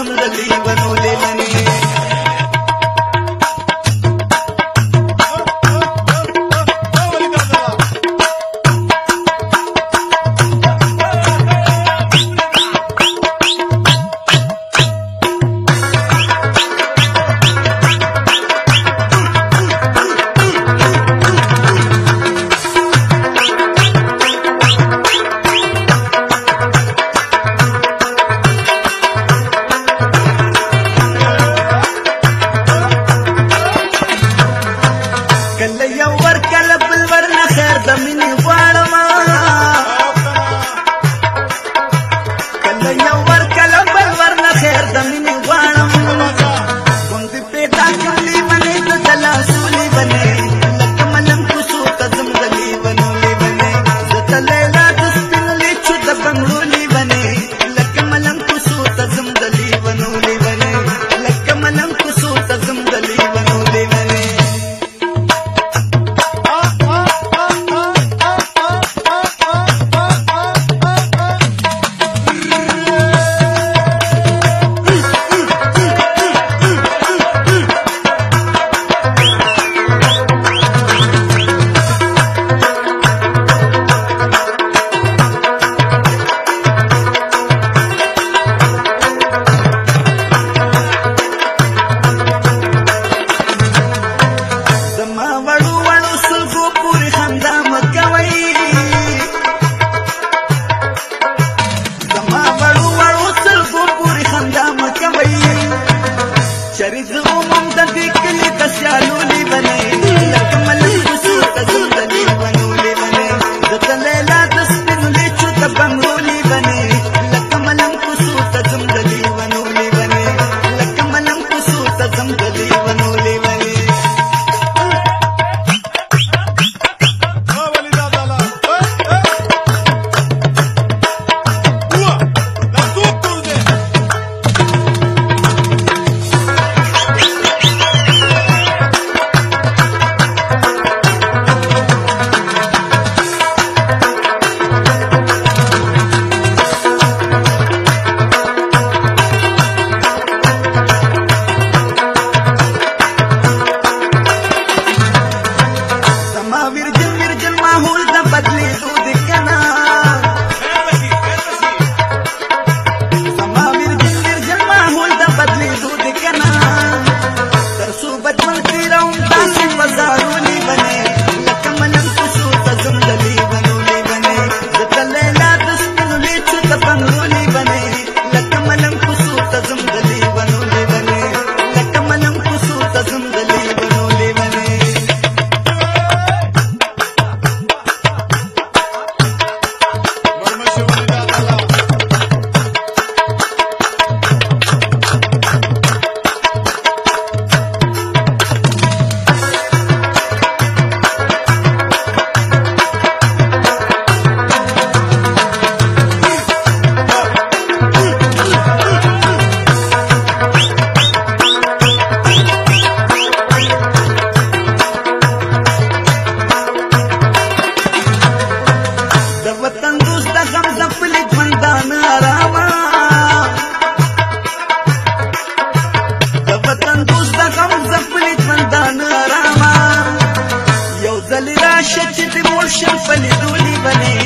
ಮುಖದಲ್ಲಿ ಇವನು दूल्ही बने।